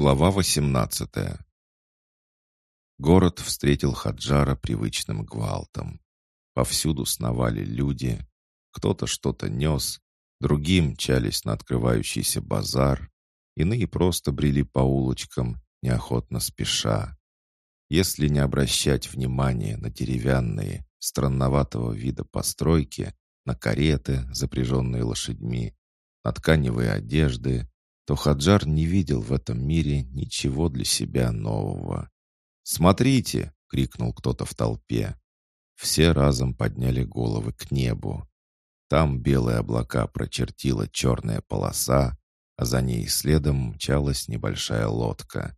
Глава 18 Город встретил Хаджара привычным гвалтом. Повсюду сновали люди. Кто-то что-то нес, другим мчались на открывающийся базар, иные просто брели по улочкам, неохотно спеша. Если не обращать внимания на деревянные, странноватого вида постройки, на кареты, запряженные лошадьми, на тканевые одежды, то Хаджар не видел в этом мире ничего для себя нового. «Смотрите!» — крикнул кто-то в толпе. Все разом подняли головы к небу. Там белые облака прочертила черная полоса, а за ней следом мчалась небольшая лодка.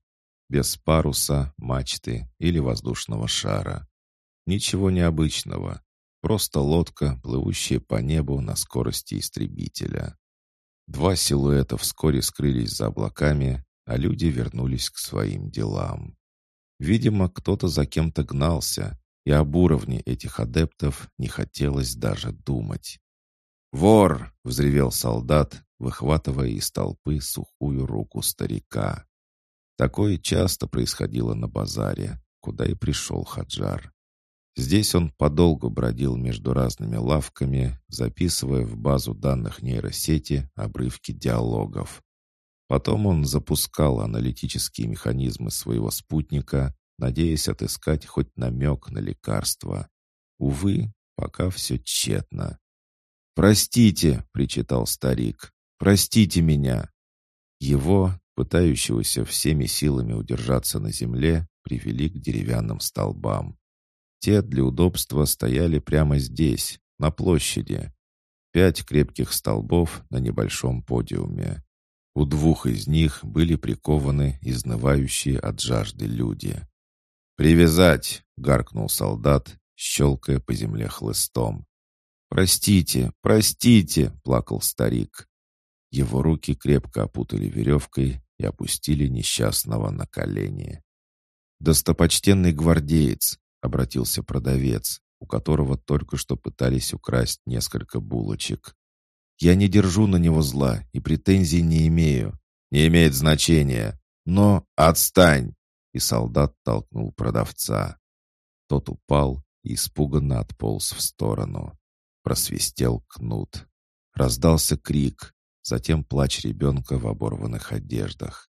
Без паруса, мачты или воздушного шара. Ничего необычного. Просто лодка, плывущая по небу на скорости истребителя. Два силуэта вскоре скрылись за облаками, а люди вернулись к своим делам. Видимо, кто-то за кем-то гнался, и об уровне этих адептов не хотелось даже думать. «Вор!» — взревел солдат, выхватывая из толпы сухую руку старика. Такое часто происходило на базаре, куда и пришел Хаджар. Здесь он подолгу бродил между разными лавками, записывая в базу данных нейросети обрывки диалогов. Потом он запускал аналитические механизмы своего спутника, надеясь отыскать хоть намек на лекарство. Увы, пока все тщетно. «Простите!» — причитал старик. «Простите меня!» Его, пытающегося всеми силами удержаться на земле, привели к деревянным столбам. Те для удобства стояли прямо здесь, на площади. Пять крепких столбов на небольшом подиуме. У двух из них были прикованы изнывающие от жажды люди. «Привязать!» — гаркнул солдат, щелкая по земле хлыстом. «Простите, простите!» — плакал старик. Его руки крепко опутали веревкой и опустили несчастного на колени. «Достопочтенный гвардеец, — обратился продавец, у которого только что пытались украсть несколько булочек. «Я не держу на него зла и претензий не имею. Не имеет значения. Но отстань!» И солдат толкнул продавца. Тот упал и испуганно отполз в сторону. Просвистел кнут. Раздался крик, затем плач ребенка в оборванных одеждах.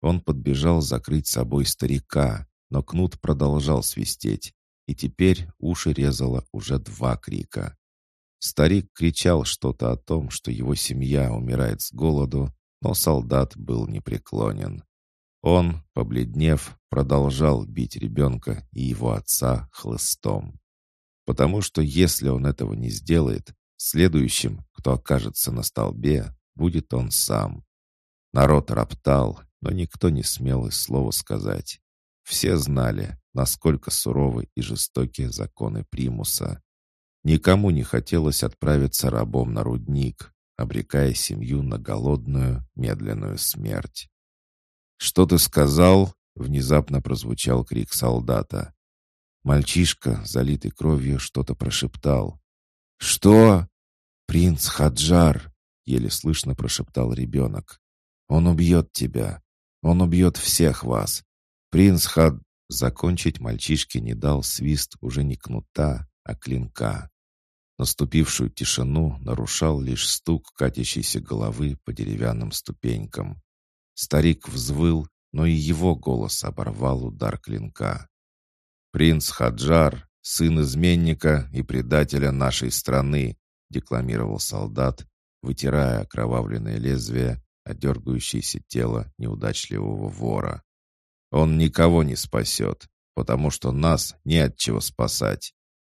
Он подбежал закрыть собой старика, но кнут продолжал свистеть, и теперь уши резало уже два крика. Старик кричал что-то о том, что его семья умирает с голоду, но солдат был непреклонен. Он, побледнев, продолжал бить ребенка и его отца хлыстом. Потому что если он этого не сделает, следующим, кто окажется на столбе, будет он сам. Народ роптал, но никто не смел и слова сказать. Все знали, насколько суровы и жестоки законы примуса. Никому не хотелось отправиться рабом на рудник, обрекая семью на голодную, медленную смерть. «Что ты сказал?» — внезапно прозвучал крик солдата. Мальчишка, залитый кровью, что-то прошептал. «Что?» «Принц Хаджар!» — еле слышно прошептал ребенок. «Он убьет тебя. Он убьет всех вас. Принц Хад... Закончить мальчишке не дал свист уже не кнута, а клинка. Наступившую тишину нарушал лишь стук катящейся головы по деревянным ступенькам. Старик взвыл, но и его голос оборвал удар клинка. «Принц Хаджар, сын изменника и предателя нашей страны», декламировал солдат, вытирая окровавленное лезвие, одергающееся тело неудачливого вора. Он никого не спасет, потому что нас не от чего спасать.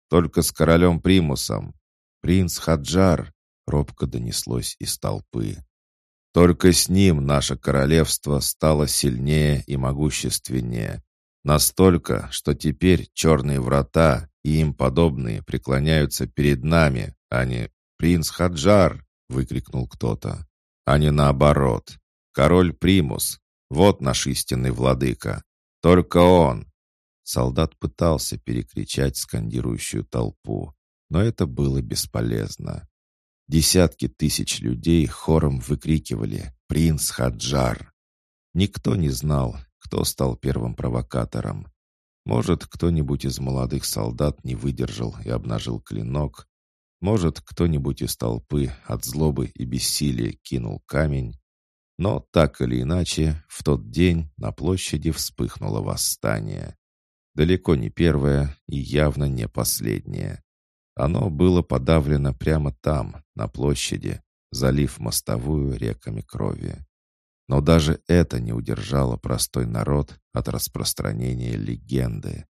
Только с королем Примусом. Принц Хаджар, робко донеслось из толпы. Только с ним наше королевство стало сильнее и могущественнее. Настолько, что теперь черные врата и им подобные преклоняются перед нами, а не «Принц Хаджар!» — выкрикнул кто-то. А не наоборот. Король Примус, вот наш истинный владыка. Только он!» Солдат пытался перекричать скандирующую толпу, но это было бесполезно. Десятки тысяч людей хором выкрикивали «Принц Хаджар!». Никто не знал, кто стал первым провокатором. Может, кто-нибудь из молодых солдат не выдержал и обнажил клинок. Может, кто-нибудь из толпы от злобы и бессилия кинул камень. Но так или иначе, в тот день на площади вспыхнуло восстание. Далеко не первое и явно не последнее. Оно было подавлено прямо там, на площади, залив мостовую реками крови. Но даже это не удержало простой народ от распространения легенды.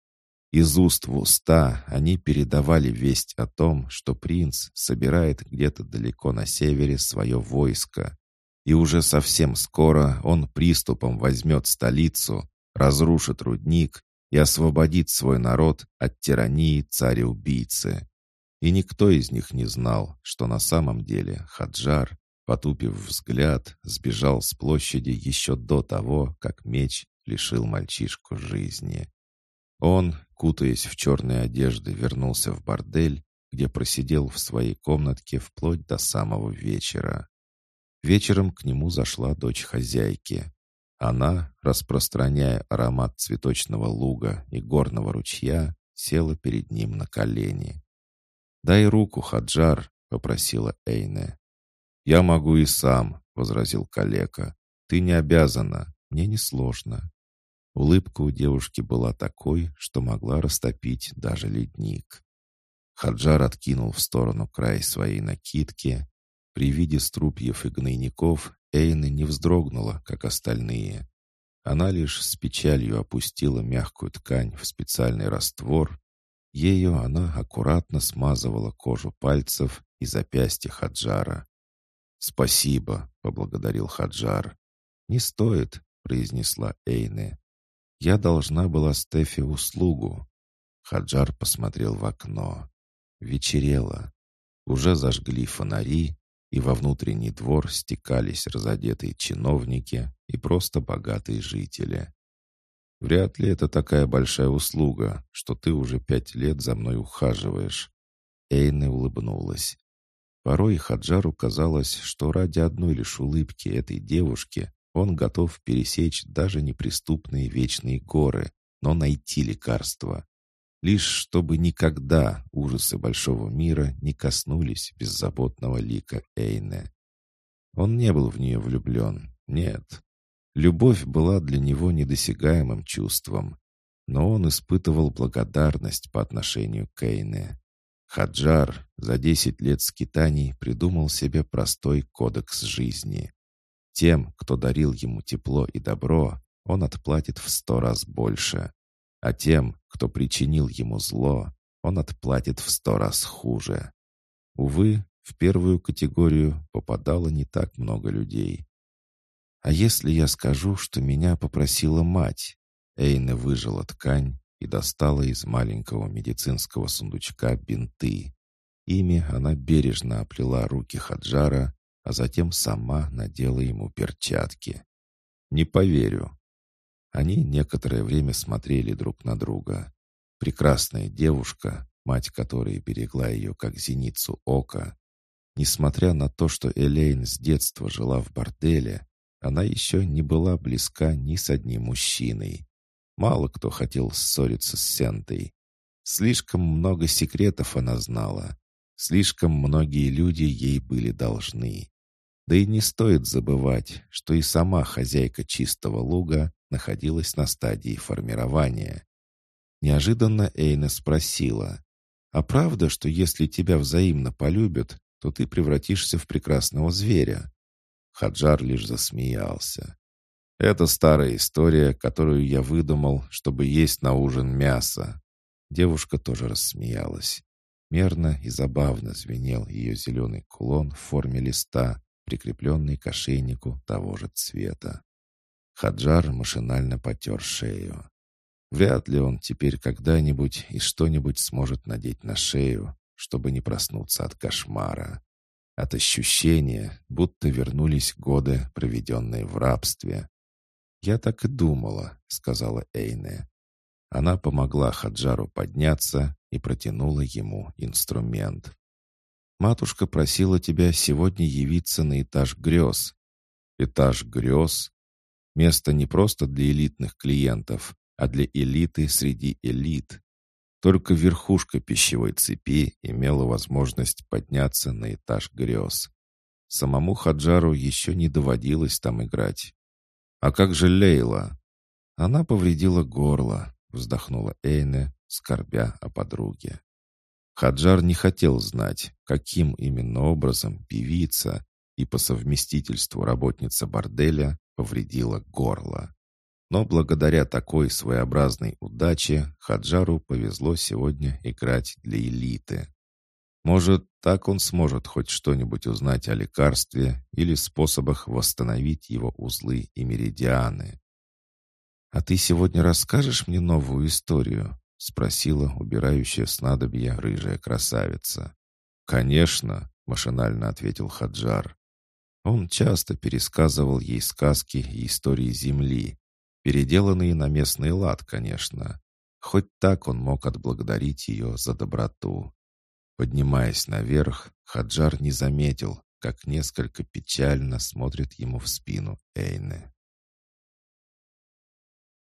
Из уст в уста они передавали весть о том, что принц собирает где-то далеко на севере свое войско, и уже совсем скоро он приступом возьмет столицу, разрушит рудник и освободит свой народ от тирании царя-убийцы. И никто из них не знал, что на самом деле Хаджар потупив взгляд, сбежал с площади еще до того, как меч лишил мальчишку жизни. Он, кутаясь в черные одежды, вернулся в бордель, где просидел в своей комнатке вплоть до самого вечера. Вечером к нему зашла дочь хозяйки. Она, распространяя аромат цветочного луга и горного ручья, села перед ним на колени. «Дай руку, Хаджар», — попросила Эйне. «Я могу и сам», — возразил калека. «Ты не обязана, мне несложно». Улыбка у девушки была такой, что могла растопить даже ледник. Хаджар откинул в сторону край своей накидки. При виде струпьев и гнойников Эйна не вздрогнула, как остальные. Она лишь с печалью опустила мягкую ткань в специальный раствор. Ею она аккуратно смазывала кожу пальцев и запястья Хаджара. «Спасибо», — поблагодарил Хаджар. «Не стоит», — произнесла Эйне. «Я должна была Стефи услугу». Хаджар посмотрел в окно. Вечерело. Уже зажгли фонари, и во внутренний двор стекались разодетые чиновники и просто богатые жители. «Вряд ли это такая большая услуга, что ты уже пять лет за мной ухаживаешь». Эйне улыбнулась. Порой Хаджару казалось, что ради одной лишь улыбки этой девушки он готов пересечь даже неприступные вечные горы, но найти лекарство. Лишь чтобы никогда ужасы большого мира не коснулись беззаботного лика Эйне. Он не был в нее влюблен, нет. Любовь была для него недосягаемым чувством, но он испытывал благодарность по отношению к Эйне. Хаджар за десять лет скитаний придумал себе простой кодекс жизни. Тем, кто дарил ему тепло и добро, он отплатит в сто раз больше. А тем, кто причинил ему зло, он отплатит в сто раз хуже. Увы, в первую категорию попадало не так много людей. «А если я скажу, что меня попросила мать?» Эйна выжила ткань, и достала из маленького медицинского сундучка бинты. Ими она бережно оплела руки Хаджара, а затем сама надела ему перчатки. «Не поверю». Они некоторое время смотрели друг на друга. Прекрасная девушка, мать которой берегла ее как зеницу ока. Несмотря на то, что Элейн с детства жила в борделе, она еще не была близка ни с одним мужчиной. Мало кто хотел ссориться с Сентой. Слишком много секретов она знала. Слишком многие люди ей были должны. Да и не стоит забывать, что и сама хозяйка чистого луга находилась на стадии формирования. Неожиданно Эйна спросила, «А правда, что если тебя взаимно полюбят, то ты превратишься в прекрасного зверя?» Хаджар лишь засмеялся. Это старая история, которую я выдумал, чтобы есть на ужин мясо. Девушка тоже рассмеялась. Мерно и забавно звенел ее зеленый кулон в форме листа, прикрепленный к ошейнику того же цвета. Хаджар машинально потер шею. Вряд ли он теперь когда-нибудь и что-нибудь сможет надеть на шею, чтобы не проснуться от кошмара. От ощущения, будто вернулись годы, проведенные в рабстве, «Я так и думала», — сказала Эйне. Она помогла Хаджару подняться и протянула ему инструмент. «Матушка просила тебя сегодня явиться на этаж грез». «Этаж грез?» Место не просто для элитных клиентов, а для элиты среди элит. Только верхушка пищевой цепи имела возможность подняться на этаж грез. Самому Хаджару еще не доводилось там играть. «А как же Лейла?» «Она повредила горло», — вздохнула Эйне, скорбя о подруге. Хаджар не хотел знать, каким именно образом певица и по совместительству работница борделя повредила горло. Но благодаря такой своеобразной удаче Хаджару повезло сегодня играть для элиты. Может, так он сможет хоть что-нибудь узнать о лекарстве или способах восстановить его узлы и меридианы. «А ты сегодня расскажешь мне новую историю?» — спросила убирающая снадобья рыжая красавица. «Конечно», — машинально ответил Хаджар. Он часто пересказывал ей сказки и истории Земли, переделанные на местный лад, конечно. Хоть так он мог отблагодарить ее за доброту. Поднимаясь наверх, Хаджар не заметил, как несколько печально смотрит ему в спину Эйне.